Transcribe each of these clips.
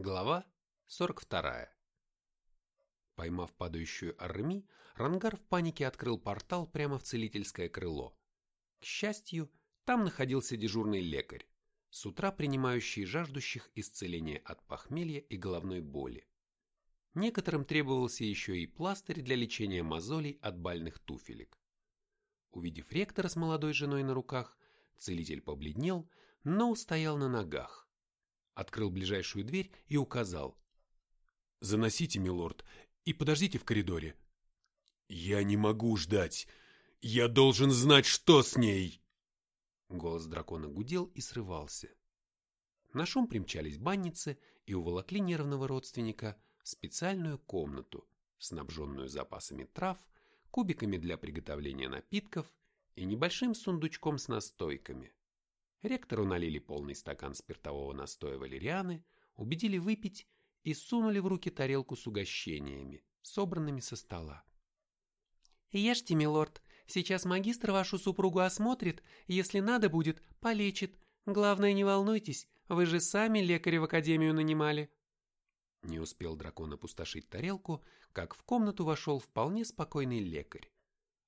Глава 42. Поймав падающую Арми, Рангар в панике открыл портал прямо в целительское крыло. К счастью, там находился дежурный лекарь, с утра принимающий жаждущих исцеления от похмелья и головной боли. Некоторым требовался еще и пластырь для лечения мозолей от бальных туфелек. Увидев ректора с молодой женой на руках, целитель побледнел, но устоял на ногах открыл ближайшую дверь и указал. «Заносите, милорд, и подождите в коридоре». «Я не могу ждать. Я должен знать, что с ней!» Голос дракона гудел и срывался. На шум примчались банницы и уволокли нервного родственника в специальную комнату, снабженную запасами трав, кубиками для приготовления напитков и небольшим сундучком с настойками. Ректору налили полный стакан спиртового настоя валерианы, убедили выпить и сунули в руки тарелку с угощениями, собранными со стола. «Ешьте, милорд, сейчас магистр вашу супругу осмотрит, если надо будет, полечит. Главное, не волнуйтесь, вы же сами лекаря в академию нанимали». Не успел дракон опустошить тарелку, как в комнату вошел вполне спокойный лекарь.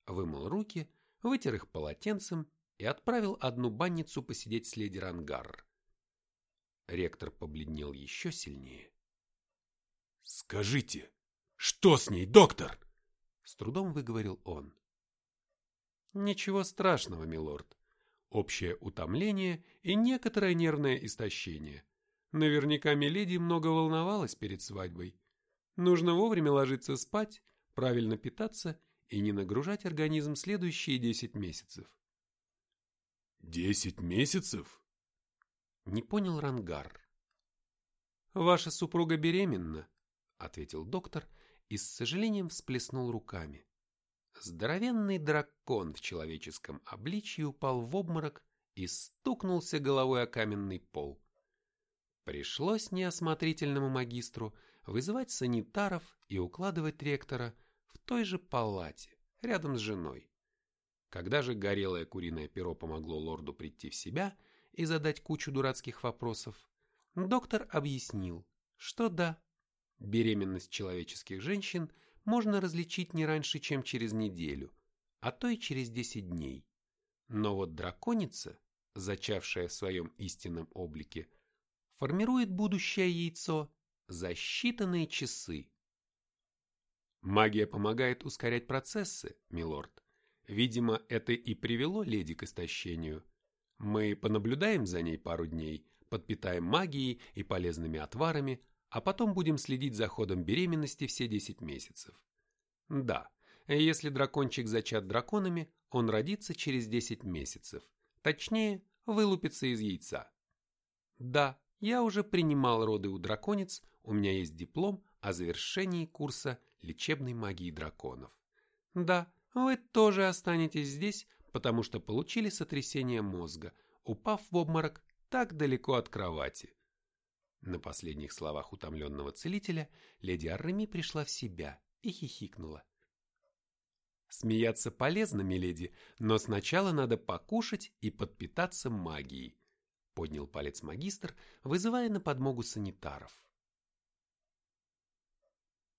Вымыл руки, вытер их полотенцем и отправил одну банницу посидеть с леди Рангар. Ректор побледнел еще сильнее. «Скажите, что с ней, доктор?» С трудом выговорил он. «Ничего страшного, милорд. Общее утомление и некоторое нервное истощение. Наверняка Миледи много волновалась перед свадьбой. Нужно вовремя ложиться спать, правильно питаться и не нагружать организм следующие десять месяцев. «Десять месяцев?» Не понял Рангар. «Ваша супруга беременна», — ответил доктор и с сожалением всплеснул руками. Здоровенный дракон в человеческом обличье упал в обморок и стукнулся головой о каменный пол. Пришлось неосмотрительному магистру вызывать санитаров и укладывать ректора в той же палате, рядом с женой. Когда же горелое куриное перо помогло лорду прийти в себя и задать кучу дурацких вопросов, доктор объяснил, что да, беременность человеческих женщин можно различить не раньше, чем через неделю, а то и через 10 дней. Но вот драконица, зачавшая в своем истинном облике, формирует будущее яйцо за считанные часы. Магия помогает ускорять процессы, милорд, Видимо, это и привело леди к истощению. Мы понаблюдаем за ней пару дней, подпитаем магией и полезными отварами, а потом будем следить за ходом беременности все 10 месяцев. Да, если дракончик зачат драконами, он родится через 10 месяцев. Точнее, вылупится из яйца. Да, я уже принимал роды у драконец, у меня есть диплом о завершении курса лечебной магии драконов. Да, вы тоже останетесь здесь, потому что получили сотрясение мозга, упав в обморок так далеко от кровати. На последних словах утомленного целителя леди Арреми пришла в себя и хихикнула. Смеяться полезно, миледи, но сначала надо покушать и подпитаться магией, поднял палец магистр, вызывая на подмогу санитаров.